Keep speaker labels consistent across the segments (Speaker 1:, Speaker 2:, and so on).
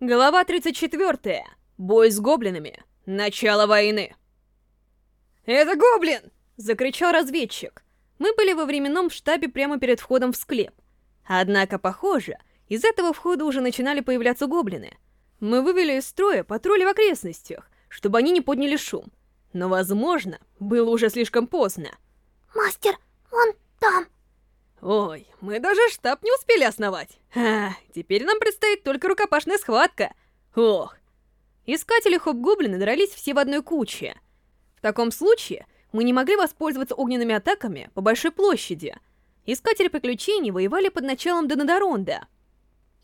Speaker 1: Глава 34. Бой с гоблинами. Начало войны. «Это гоблин!» — закричал разведчик. Мы были во временном штабе прямо перед входом в склеп. Однако, похоже, из этого входа уже начинали появляться гоблины. Мы вывели из строя патрули в окрестностях, чтобы они не подняли шум. Но, возможно, было уже слишком поздно.
Speaker 2: «Мастер, он там!»
Speaker 1: Ой, мы даже штаб не успели основать. А, теперь нам предстоит только рукопашная схватка. Ох. Искатели хоп-гоблины дрались все в одной куче. В таком случае мы не могли воспользоваться огненными атаками по большой площади. Искатели приключений воевали под началом Донадоронда.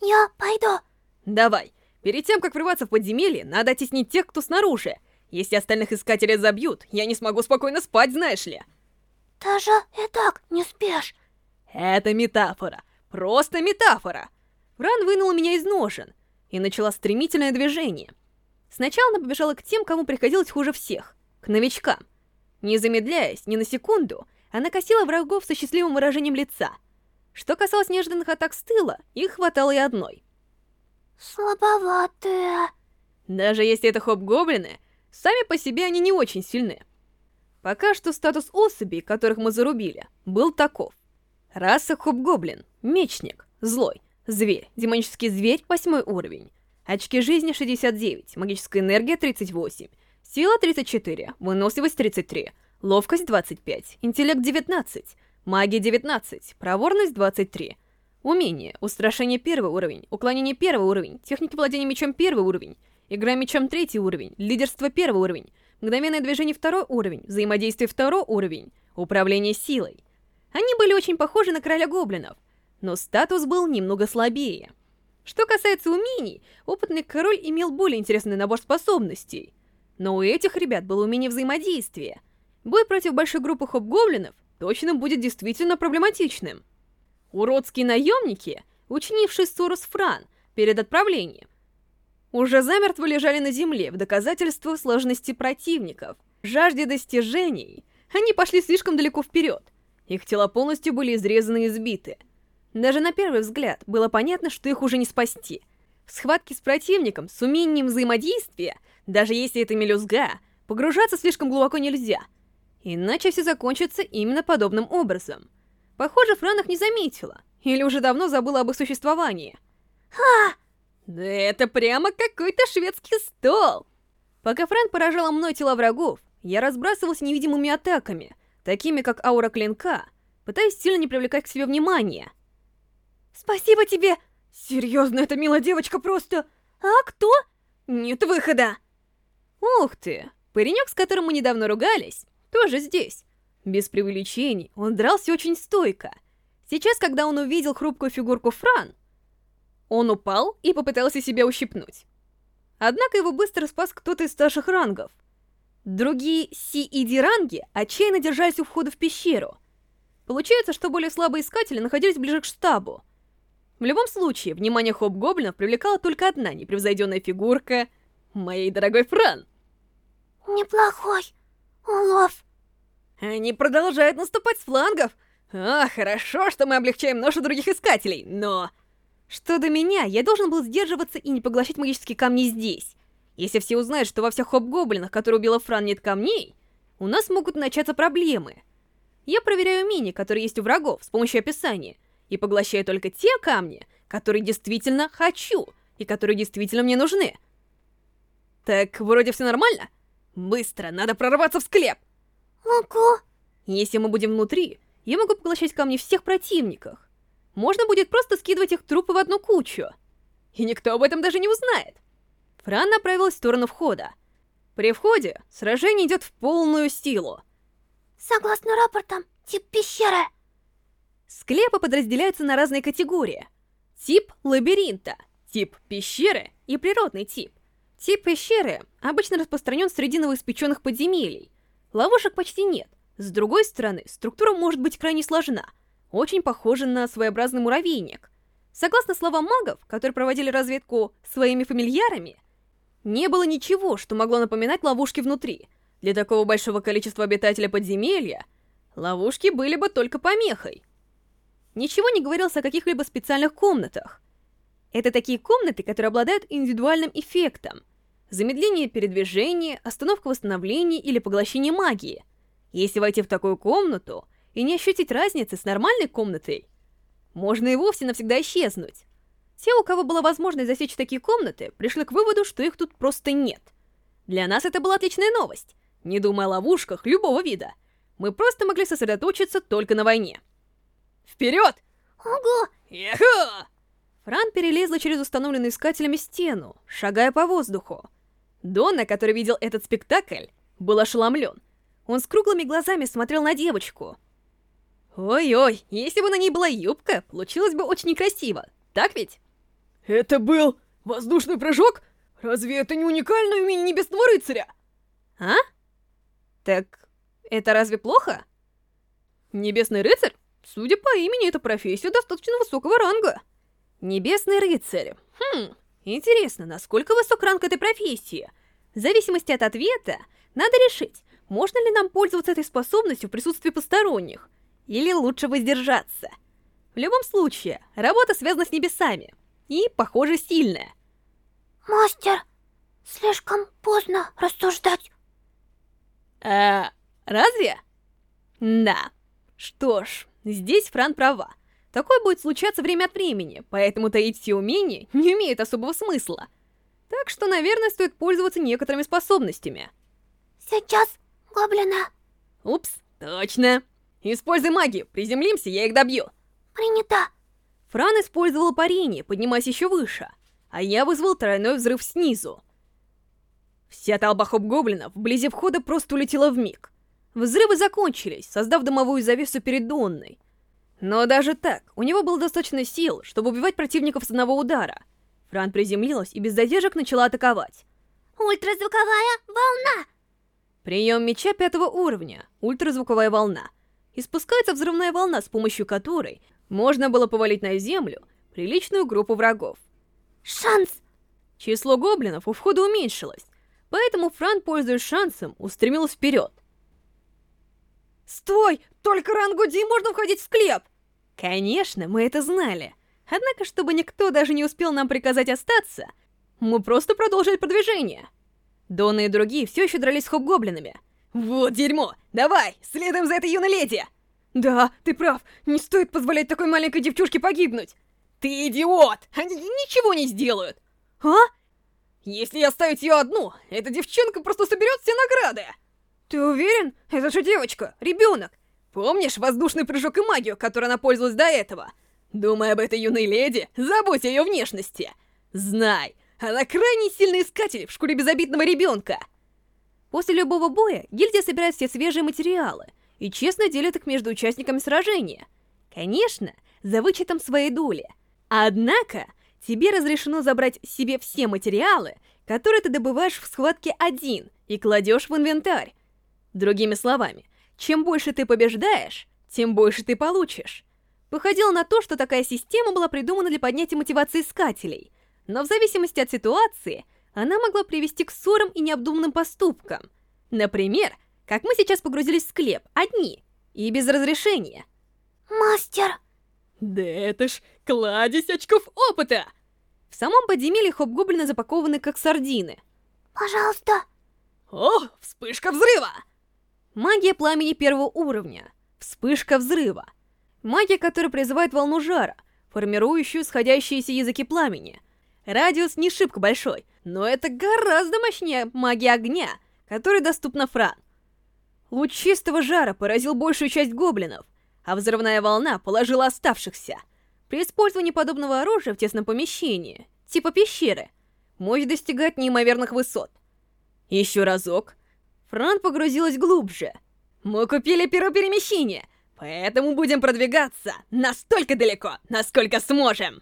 Speaker 2: Я пойду.
Speaker 1: Давай. Перед тем, как врываться в подземелье, надо оттеснить тех, кто снаружи. Если остальных искателей забьют, я не смогу спокойно спать, знаешь ли.
Speaker 2: Ты же и так не спишь.
Speaker 1: Это метафора. Просто метафора. Вран вынула меня из ножен и начала стремительное движение. Сначала она побежала к тем, кому приходилось хуже всех, к новичкам. Не замедляясь ни на секунду, она косила врагов со счастливым выражением лица. Что касалось неожиданных атак с тыла, их хватало и одной.
Speaker 2: Слабоватые.
Speaker 1: Даже если это хоп-гоблины, сами по себе они не очень сильны. Пока что статус особей, которых мы зарубили, был таков. Раса Хоб-Гоблин. Мечник. Злой. Зверь. Демонический зверь, восьмой уровень. Очки жизни 69. Магическая энергия 38. Сила 34. Выносливость 33. Ловкость 25. Интеллект 19. Магия 19. Проворность 23. Умение. Устрашение первый уровень. Уклонение первый уровень. Техники владения мечом первый уровень. Игра мечом третий уровень. Лидерство первый уровень. Мгновенное движение второй уровень. Взаимодействие второй уровень. Управление силой. Они были очень похожи на короля гоблинов, но статус был немного слабее. Что касается умений, опытный король имел более интересный набор способностей. Но у этих ребят было умение взаимодействия. Бой против большой группы хоп-гоблинов точно будет действительно проблематичным. Уродские наемники, учинившие ссору с Фран перед отправлением, уже замертво лежали на земле в доказательство сложности противников. Жажде достижений они пошли слишком далеко вперед, их тела полностью были изрезаны и сбиты. Даже на первый взгляд было понятно, что их уже не спасти. В схватке с противником, с умением взаимодействия, даже если это мелюзга, погружаться слишком глубоко нельзя. Иначе все закончится именно подобным образом. Похоже, Фран их не заметила, или уже давно забыла об их существовании.
Speaker 2: Ха!
Speaker 1: Да это прямо какой-то шведский стол! Пока Фран поражала мной тела врагов, я разбрасывался невидимыми атаками — такими как аура клинка, пытаясь сильно не привлекать к себе внимания. «Спасибо тебе! Серьезно, эта милая девочка просто... А кто? Нет выхода!» «Ух ты! Паренек, с которым мы недавно ругались, тоже здесь. Без преувеличений, он дрался очень стойко. Сейчас, когда он увидел хрупкую фигурку Фран, он упал и попытался себя ущипнуть. Однако его быстро спас кто-то из старших рангов. Другие Си и Ди ранги отчаянно держались у входа в пещеру. Получается, что более слабые искатели находились ближе к штабу. В любом случае, внимание хоп-гоблинов привлекала только одна непревзойденная фигурка моей дорогой Фран.
Speaker 2: Неплохой улов.
Speaker 1: Они продолжают наступать с флангов. А, хорошо, что мы облегчаем ношу других искателей, но... Что до меня, я должен был сдерживаться и не поглощать магические камни здесь. Если все узнают, что во всех хоп-гоблинах, которые убила Фран, нет камней, у нас могут начаться проблемы. Я проверяю мини, которые есть у врагов, с помощью описания, и поглощаю только те камни, которые действительно хочу, и которые действительно мне нужны. Так, вроде все нормально? Быстро, надо прорваться в склеп!
Speaker 2: Ого!
Speaker 1: Если мы будем внутри, я могу поглощать камни всех противников. Можно будет просто скидывать их трупы в одну кучу. И никто об этом даже не узнает. Фран направилась в сторону входа. При входе сражение идет в полную силу.
Speaker 2: Согласно рапортам, тип пещеры.
Speaker 1: Склепы подразделяются на разные категории. Тип лабиринта, тип пещеры и природный тип. Тип пещеры обычно распространен среди новоиспеченных подземелий. Ловушек почти нет. С другой стороны, структура может быть крайне сложна. Очень похожа на своеобразный муравейник. Согласно словам магов, которые проводили разведку своими фамильярами, не было ничего, что могло напоминать ловушки внутри. Для такого большого количества обитателя подземелья ловушки были бы только помехой. Ничего не говорилось о каких-либо специальных комнатах. Это такие комнаты, которые обладают индивидуальным эффектом. Замедление передвижения, остановка восстановления или поглощение магии. Если войти в такую комнату и не ощутить разницы с нормальной комнатой, можно и вовсе навсегда исчезнуть. Те, у кого была возможность засечь такие комнаты, пришли к выводу, что их тут просто нет. Для нас это была отличная новость. Не думая о ловушках любого вида. Мы просто могли сосредоточиться только на войне. Вперед!
Speaker 2: Ого!
Speaker 1: Ехо! Фран перелезла через установленную искателями стену, шагая по воздуху. Донна, который видел этот спектакль, был ошеломлен. Он с круглыми глазами смотрел на девочку. Ой-ой, если бы на ней была юбка, получилось бы очень некрасиво, так ведь? Это был воздушный прыжок? Разве это не уникальное умение Небесного Рыцаря? А? Так, это разве плохо? Небесный Рыцарь? Судя по имени, эта профессия достаточно высокого ранга. Небесный рыцарь. Хм, интересно, насколько высок ранг этой профессии? В зависимости от ответа, надо решить, можно ли нам пользоваться этой способностью в присутствии посторонних, или лучше воздержаться. В любом случае, работа связана с небесами, и, похоже, сильная.
Speaker 2: Мастер, слишком поздно рассуждать.
Speaker 1: А, разве? Да. Что ж, здесь Фран права. Такое будет случаться время от времени, поэтому таить все умения не имеет особого смысла. Так что, наверное, стоит пользоваться некоторыми способностями.
Speaker 2: Сейчас, гоблина.
Speaker 1: Упс, точно. Используй магию, приземлимся, я их добью.
Speaker 2: Принято.
Speaker 1: Фран использовал парение, поднимаясь еще выше, а я вызвал тройной взрыв снизу. Вся толпа хоп-гоблинов вблизи входа просто улетела в миг. Взрывы закончились, создав дымовую завесу перед Донной. Но даже так, у него было достаточно сил, чтобы убивать противников с одного удара. Фран приземлилась и без задержек начала атаковать.
Speaker 2: Ультразвуковая волна!
Speaker 1: Прием меча пятого уровня, ультразвуковая волна. Испускается взрывная волна, с помощью которой можно было повалить на землю приличную группу врагов.
Speaker 2: Шанс!
Speaker 1: Число гоблинов у входа уменьшилось, поэтому Фран, пользуясь шансом, устремилась вперед. «Стой! Только рангу Ди можно входить в склеп!» Конечно, мы это знали. Однако, чтобы никто даже не успел нам приказать остаться, мы просто продолжили продвижение. Дона и другие все еще дрались с хоп-гоблинами. «Вот дерьмо! Давай, следуем за этой юной леди!» «Да, ты прав, не стоит позволять такой маленькой девчушке погибнуть!» «Ты идиот! Они ничего не сделают!» «А?» «Если оставить ее одну, эта девчонка просто соберет все награды!» «Ты уверен? Это же девочка, ребенок! Помнишь воздушный прыжок и магию, которой она пользовалась до этого? Думай об этой юной леди, забудь о ее внешности! Знай, она крайне сильный искатель в шкуре безобидного ребенка!» После любого боя гильдия собирает все свежие материалы и честно делит их между участниками сражения. Конечно, за вычетом своей доли. Однако, тебе разрешено забрать себе все материалы, которые ты добываешь в схватке один и кладешь в инвентарь. Другими словами, чем больше ты побеждаешь, тем больше ты получишь. Походило на то, что такая система была придумана для поднятия мотивации искателей, но в зависимости от ситуации, она могла привести к ссорам и необдуманным поступкам. Например, как мы сейчас погрузились в склеп, одни, и без разрешения.
Speaker 2: Мастер!
Speaker 1: Да это ж кладезь очков опыта! В самом подземелье хоп-гоблины запакованы как сардины.
Speaker 2: Пожалуйста.
Speaker 1: О, вспышка взрыва! Магия пламени первого уровня. Вспышка взрыва. Магия, которая призывает волну жара, формирующую сходящиеся языки пламени. Радиус не шибко большой, но это гораздо мощнее магии огня, которая доступна Фран. Луч чистого жара поразил большую часть гоблинов, а взрывная волна положила оставшихся. При использовании подобного оружия в тесном помещении, типа пещеры, мощь достигает неимоверных высот. Еще разок — Фран погрузилась глубже. Мы купили перо перемещения, поэтому будем продвигаться настолько далеко, насколько сможем.